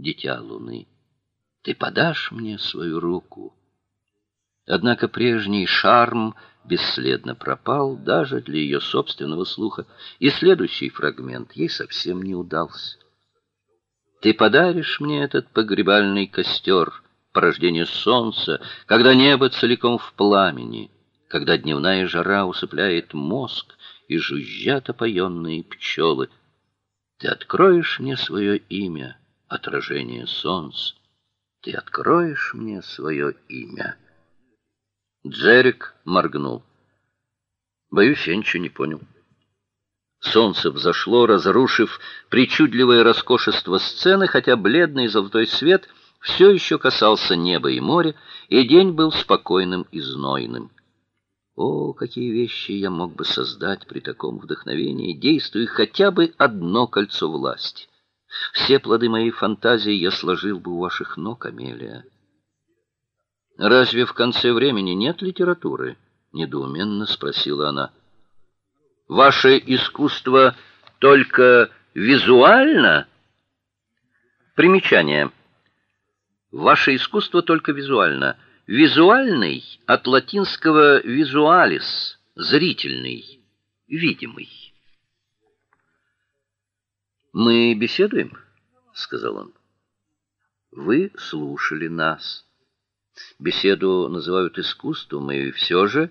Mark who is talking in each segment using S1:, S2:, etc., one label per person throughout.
S1: дитя луны. Ты подашь мне свою руку. Однако прежний шарм бесследно пропал даже для ее собственного слуха, и следующий фрагмент ей совсем не удался. Ты подаришь мне этот погребальный костер, порождение солнца, когда небо целиком в пламени, когда дневная жара усыпляет мозг и жужжат опоенные пчелы. Ты откроешь мне свое имя, отражение солнца. Ты откроешь мне свое имя. Джерик моргнул. Боюсь, я ничего не понял. Солнце взошло, разрушив причудливое роскошество сцены, хотя бледный золотой свет все еще касался неба и моря, и день был спокойным и знойным. О, какие вещи я мог бы создать при таком вдохновении, действуя хотя бы одно кольцо власти. Все плоды моей фантазии я сложил бы у ваших ног, Амелия. Разве в конце времени нет литературы? недоуменно спросила она. Ваше искусство только визуально? Примечание. Ваше искусство только визуально. Визуальный от латинского visualis зрительный, видимый. Мы беседуем, сказал он. Вы слушали нас. Беседу называют искусством, и все же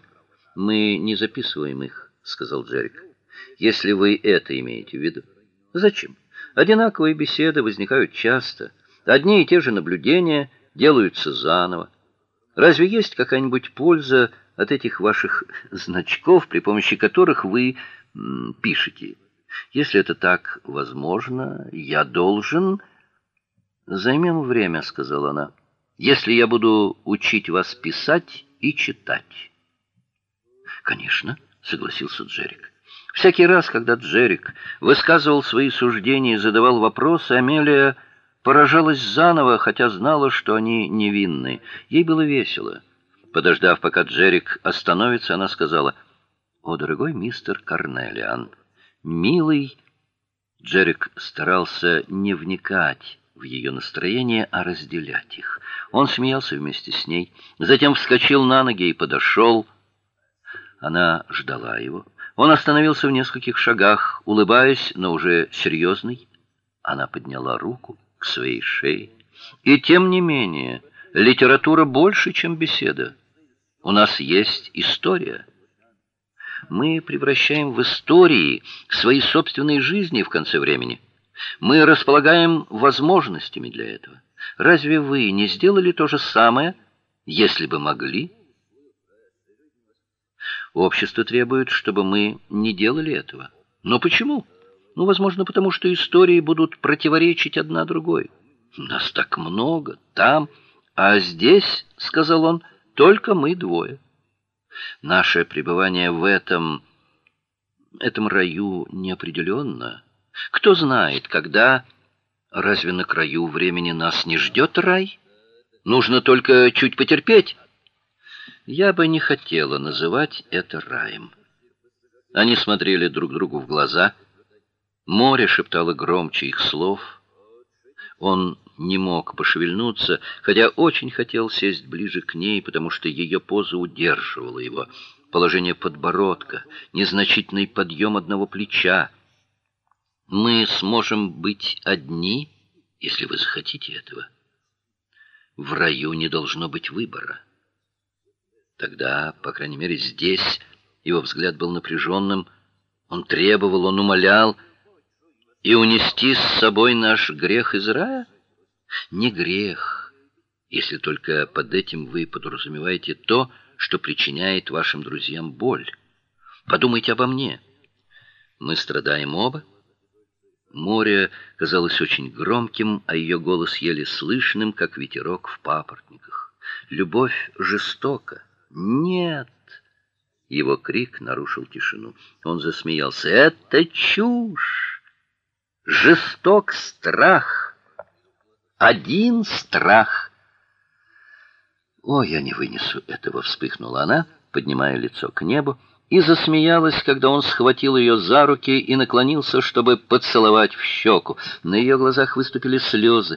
S1: мы не записываем их сказал Джерик. Если вы это имеете в виду. Зачем? Одинаковые беседы возникают часто. Одни и те же наблюдения делаются заново. Разве есть какая-нибудь польза от этих ваших значков, при помощи которых вы пишете? Если это так возможно, я должен займем время, сказала она. Если я буду учить вас писать и читать. Конечно согласился Джерик. Всякий раз, когда Джерик высказывал свои суждения и задавал вопросы, Амелия поражалась заново, хотя знала, что они невинны. Ей было весело. Подождав, пока Джерик остановится, она сказала: "О, дорогой мистер Карнелиан, милый Джерик старался не вникать в ее настроение, а разделять их. Он смеялся вместе с ней, затем вскочил на ноги и подошел. Она ждала его. Он остановился в нескольких шагах, улыбаясь, но уже серьезный. Она подняла руку к своей шее. И тем не менее, литература больше, чем беседа. У нас есть история. Мы превращаем в истории свои собственные жизни в конце времени. Мы располагаем возможностями для этого. Разве вы не сделали то же самое, если бы могли? Общество требует, чтобы мы не делали этого. Но почему? Ну, возможно, потому что истории будут противоречить одна другой. Нас так много там, а здесь, сказал он, только мы двое. Наше пребывание в этом этом раю неопределенно. Кто знает, когда разве на краю времени нас не ждет рай? Нужно только чуть потерпеть. Я бы не хотела называть это раем. Они смотрели друг другу в глаза. Море шептало громче их слов. Он не мог пошевельнуться, хотя очень хотел сесть ближе к ней, потому что ее поза удерживала его. Положение подбородка, незначительный подъем одного плеча. Мы сможем быть одни, если вы захотите этого. В раю не должно быть выбора. Тогда, по крайней мере, здесь его взгляд был напряженным. Он требовал, он умолял и унести с собой наш грех из рая? Не грех, если только под этим вы подразумеваете то, что причиняет вашим друзьям боль. Подумайте обо мне. Мы страдаем оба. Море казалось очень громким, а ее голос еле слышным, как ветерок в папоротниках. Любовь жестока. Нет. Его крик нарушил тишину. Он засмеялся. Это чушь. Жесток страх. Один страх. О, я не вынесу этого, вспыхнула она, поднимая лицо к небу, и засмеялась, когда он схватил ее за руки и наклонился, чтобы поцеловать в щеку. На ее глазах выступили слезы.